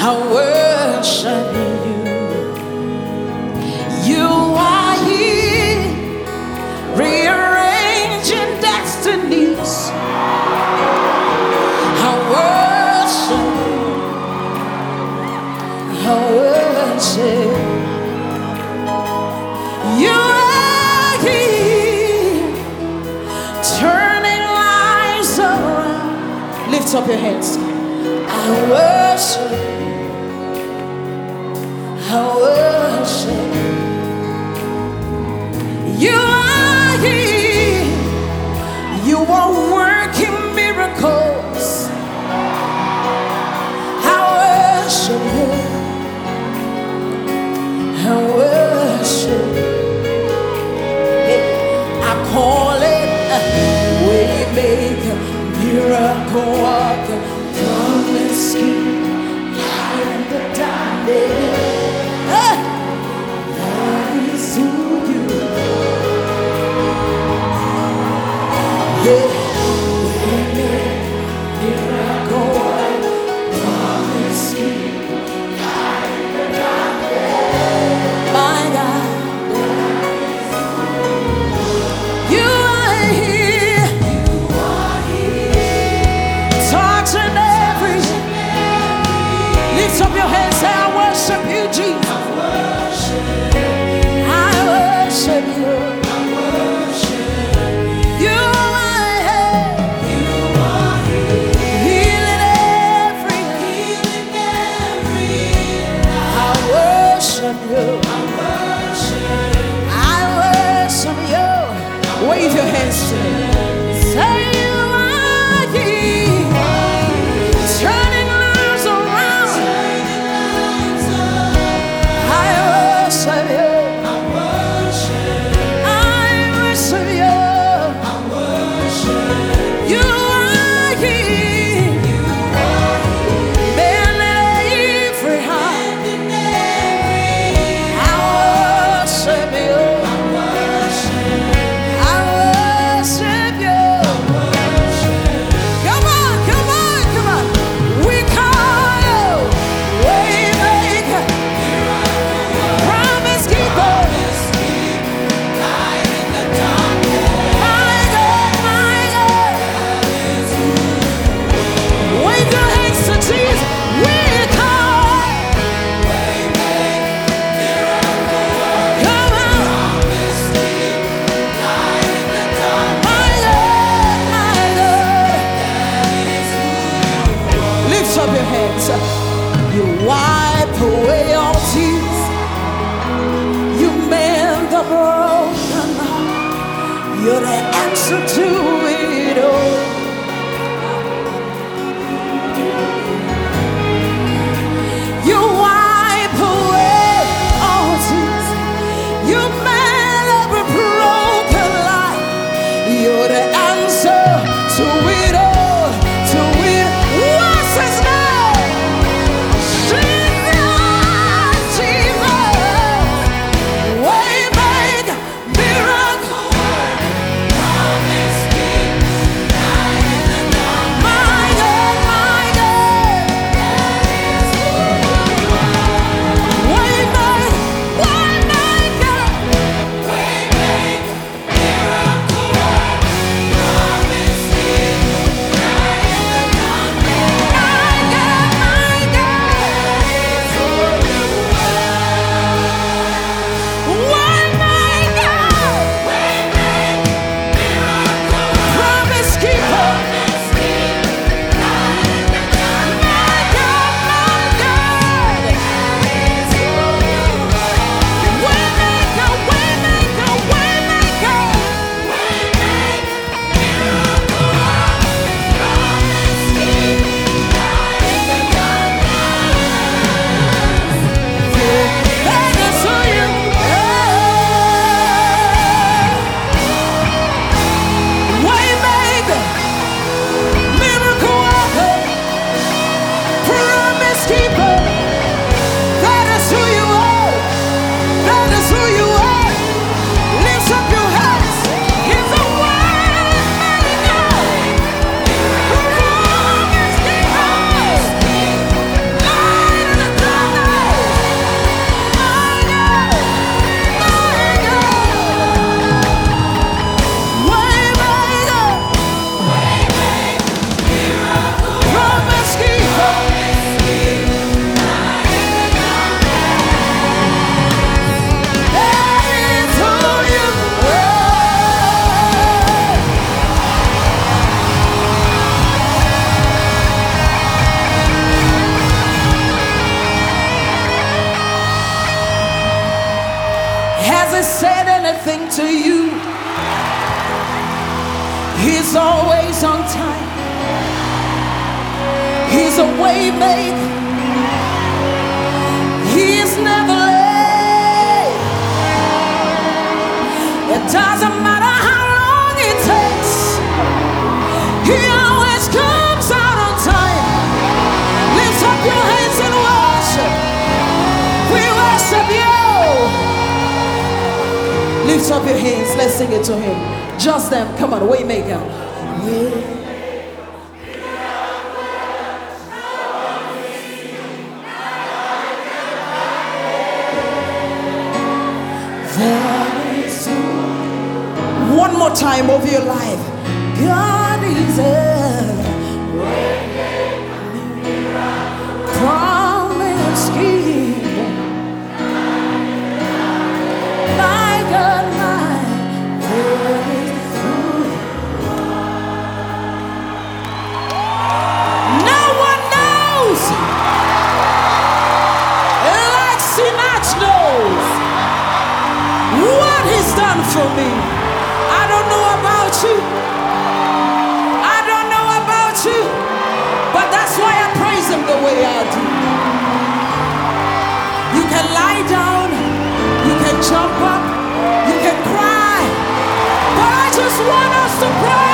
I worship you. You are here, rearranging destinies. I worship. I worship. You are here, turning lives around. Lift up your hands. I worship. I worship you. You're the answer to it all. You wipe away all tears. You mend every broken life. You're the answer to it. He said anything to you, he's always on time. He's a way Lift up your hands. Let's sing it to him. Just them. Come on, Waymaker. Way- There is one more time over your life. God is you. I don't know about you. But that's why I praise him the way I do. You can lie down, you can jump up, you can cry. But I just want us to praise.